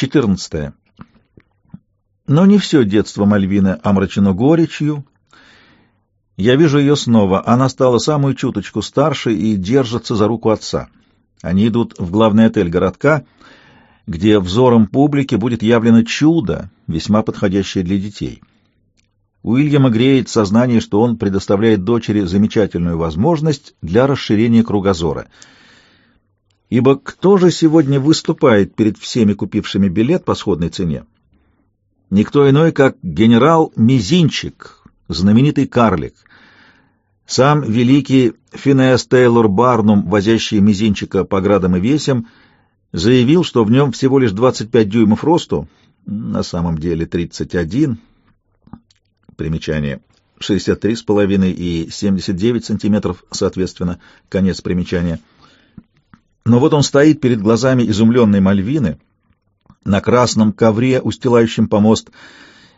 14. Но не все детство Мальвины омрачено горечью. Я вижу ее снова. Она стала самую чуточку старше и держится за руку отца. Они идут в главный отель городка, где взором публики будет явлено чудо, весьма подходящее для детей. Уильяма греет сознание, что он предоставляет дочери замечательную возможность для расширения кругозора. Ибо кто же сегодня выступает перед всеми купившими билет по сходной цене? Никто иной, как генерал Мизинчик, знаменитый карлик. Сам великий Финеас Тейлор Барнум, возящий Мизинчика по градам и весям, заявил, что в нем всего лишь 25 дюймов росту, на самом деле 31, примечание, 63,5 и 79 сантиметров, соответственно, конец примечания. Но вот он стоит перед глазами изумленной Мальвины — на красном ковре, устилающем помост,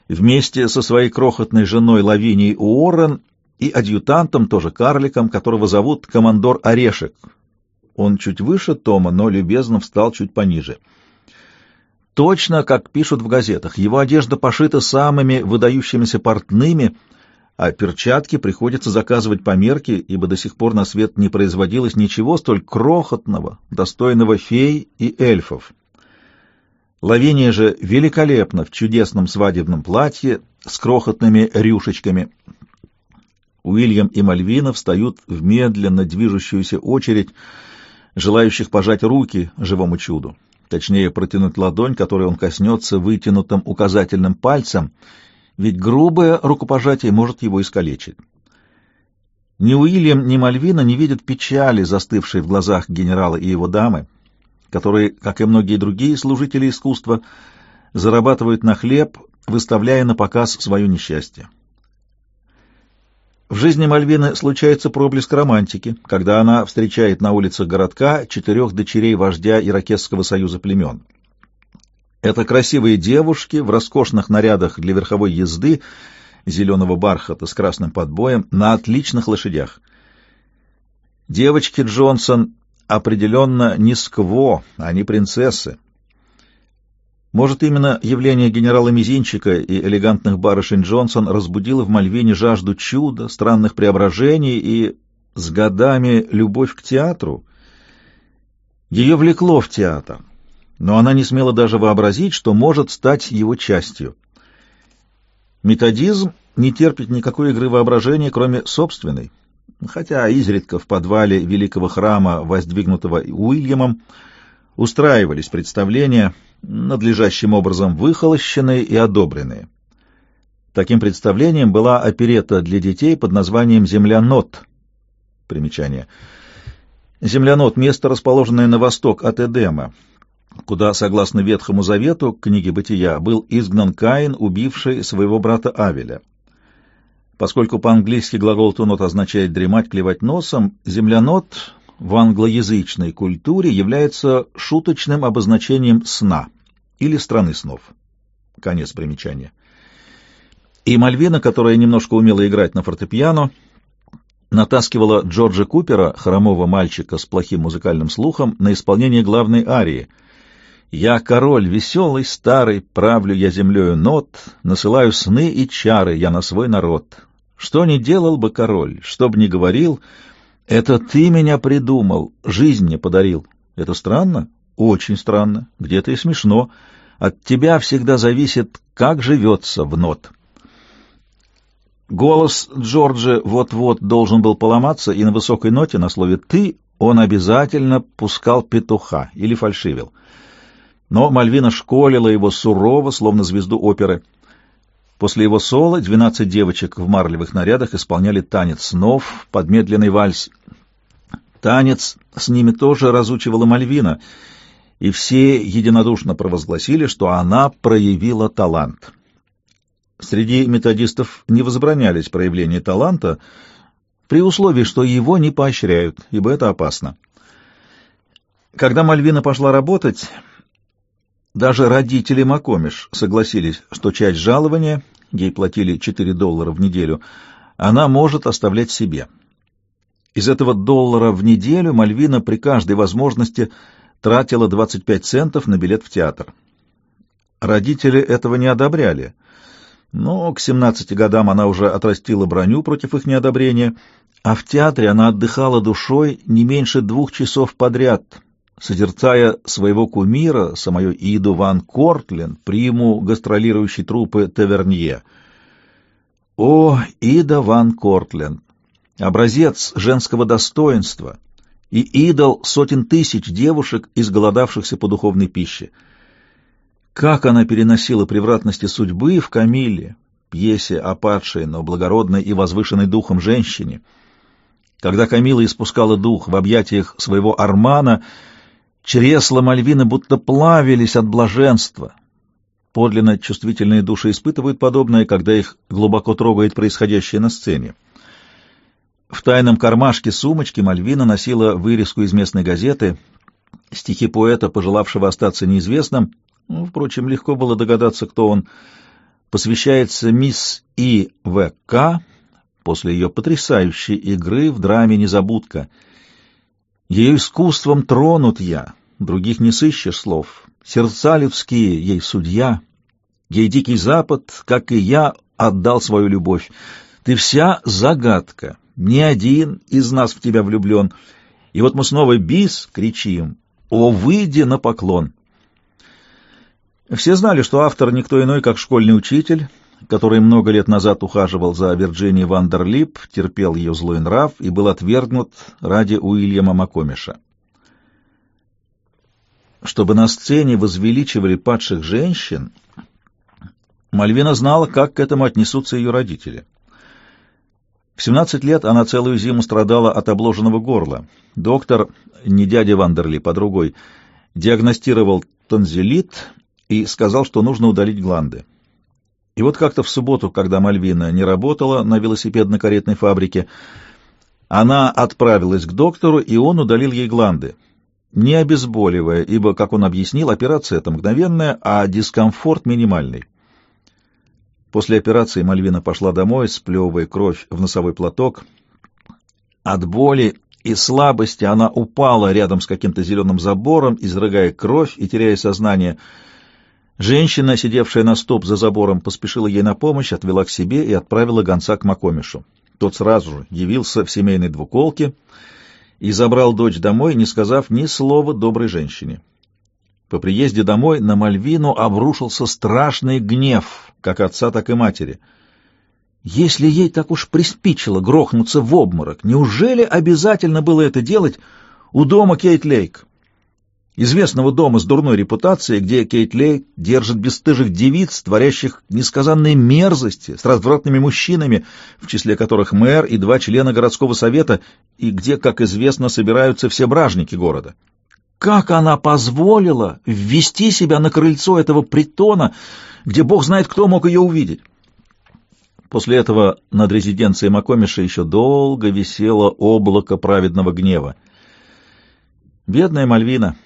вместе со своей крохотной женой Лавинией Уоррен и адъютантом, тоже карликом, которого зовут командор Орешек. Он чуть выше Тома, но любезно встал чуть пониже. Точно, как пишут в газетах, его одежда пошита самыми выдающимися портными, а перчатки приходится заказывать по мерке, ибо до сих пор на свет не производилось ничего столь крохотного, достойного фей и эльфов. Лавиния же великолепна в чудесном свадебном платье с крохотными рюшечками. Уильям и Мальвина встают в медленно движущуюся очередь желающих пожать руки живому чуду, точнее протянуть ладонь, которой он коснется вытянутым указательным пальцем, ведь грубое рукопожатие может его искалечить. Ни Уильям, ни Мальвина не видят печали, застывшей в глазах генерала и его дамы, которые, как и многие другие служители искусства, зарабатывают на хлеб, выставляя на показ свое несчастье. В жизни Мальвины случается проблеск романтики, когда она встречает на улицах городка четырех дочерей вождя Иракесского союза племен. Это красивые девушки в роскошных нарядах для верховой езды, зеленого бархата с красным подбоем, на отличных лошадях. Девочки Джонсон определенно не скво, не принцессы. Может, именно явление генерала Мизинчика и элегантных барышень Джонсон разбудило в Мальвине жажду чуда, странных преображений и с годами любовь к театру? Ее влекло в театр, но она не смела даже вообразить, что может стать его частью. Методизм не терпит никакой игры воображения, кроме собственной хотя изредка в подвале великого храма, воздвигнутого Уильямом, устраивались представления, надлежащим образом выхолощенные и одобренные. Таким представлением была оперета для детей под названием «Землянот». Примечание. Землянот — место, расположенное на восток от Эдема, куда, согласно Ветхому Завету, книге Бытия, был изгнан Каин, убивший своего брата Авеля. Поскольку по-английски глагол «тунот» означает «дремать, клевать носом», землянот в англоязычной культуре является шуточным обозначением сна или страны снов. Конец примечания. И Мальвина, которая немножко умела играть на фортепиано, натаскивала Джорджа Купера, хромого мальчика с плохим музыкальным слухом, на исполнение главной арии. «Я король веселый, старый, правлю я землею нот, насылаю сны и чары я на свой народ. Что ни делал бы король, что бы ни говорил, это ты меня придумал, жизнь мне подарил. Это странно? Очень странно, где-то и смешно. От тебя всегда зависит, как живется в нот. Голос Джорджа вот-вот должен был поломаться, и на высокой ноте, на слове «ты», он обязательно пускал петуха или фальшивил. Но Мальвина школила его сурово, словно звезду оперы — После его соло двенадцать девочек в марлевых нарядах исполняли танец снов под медленный вальс. Танец с ними тоже разучивала Мальвина, и все единодушно провозгласили, что она проявила талант. Среди методистов не возбранялись проявления таланта, при условии, что его не поощряют, ибо это опасно. Когда Мальвина пошла работать, даже родители Макомиш согласились, что часть жалования ей платили 4 доллара в неделю, она может оставлять себе. Из этого доллара в неделю Мальвина при каждой возможности тратила 25 центов на билет в театр. Родители этого не одобряли, но к 17 годам она уже отрастила броню против их неодобрения, а в театре она отдыхала душой не меньше двух часов подряд, созерцая своего кумира, самую Иду Ван Кортлен, приму гастролирующей труппы Тавернье. О, Ида Ван Кортлен! Образец женского достоинства и идол сотен тысяч девушек, изголодавшихся по духовной пище. Как она переносила превратности судьбы в Камилле, пьесе о падшей, но благородной и возвышенной духом женщине. Когда Камила испускала дух в объятиях своего Армана, чресла Мальвины будто плавились от блаженства. Подлинно чувствительные души испытывают подобное, когда их глубоко трогает происходящее на сцене. В тайном кармашке сумочки Мальвина носила вырезку из местной газеты, стихи поэта, пожелавшего остаться неизвестным, ну, впрочем, легко было догадаться, кто он, посвящается мисс И. В. К. после ее потрясающей игры в драме «Незабудка». Ее искусством тронут я, других не сыщешь слов. Сердца людские ей судья, ей дикий запад, как и я, отдал свою любовь. Ты вся загадка, ни один из нас в тебя влюблен. И вот мы снова бис кричим, о, выйди на поклон. Все знали, что автор никто иной, как школьный учитель, который много лет назад ухаживал за Вирджинией Вандерлип, терпел ее злой нрав и был отвергнут ради Уильяма Макомиша. Чтобы на сцене возвеличивали падших женщин, Мальвина знала, как к этому отнесутся ее родители. В 17 лет она целую зиму страдала от обложенного горла. Доктор, не дядя Вандерлип, а другой, диагностировал тонзиллит и сказал, что нужно удалить гланды. И вот как-то в субботу, когда Мальвина не работала на велосипедно-каретной фабрике, она отправилась к доктору, и он удалил ей гланды. Не обезболивая, ибо, как он объяснил, операция это мгновенная, а дискомфорт минимальный. После операции Мальвина пошла домой, сплевывая кровь в носовой платок. От боли и слабости она упала рядом с каким-то зеленым забором, изрыгая кровь и теряя сознание — Женщина, сидевшая на стоп за забором, поспешила ей на помощь, отвела к себе и отправила гонца к Макомишу. Тот сразу же явился в семейной двуколке и забрал дочь домой, не сказав ни слова доброй женщине. По приезде домой на Мальвину обрушился страшный гнев, как отца, так и матери. Если ей так уж приспичило грохнуться в обморок, неужели обязательно было это делать у дома Кейт Лейк? Известного дома с дурной репутацией, где Кейт Лей держит бесстыжих девиц, творящих несказанные мерзости, с развратными мужчинами, в числе которых мэр и два члена городского совета, и где, как известно, собираются все бражники города. Как она позволила ввести себя на крыльцо этого притона, где бог знает, кто мог ее увидеть? После этого над резиденцией Макомиша еще долго висело облако праведного гнева. Бедная Мальвина!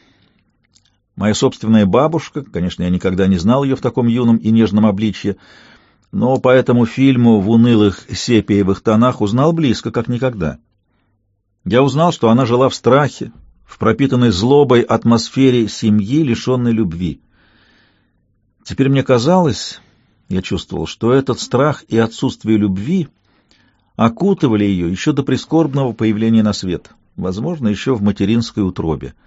Моя собственная бабушка, конечно, я никогда не знал ее в таком юном и нежном обличье, но по этому фильму в унылых сепиевых тонах узнал близко, как никогда. Я узнал, что она жила в страхе, в пропитанной злобой атмосфере семьи, лишенной любви. Теперь мне казалось, я чувствовал, что этот страх и отсутствие любви окутывали ее еще до прискорбного появления на свет, возможно, еще в материнской утробе —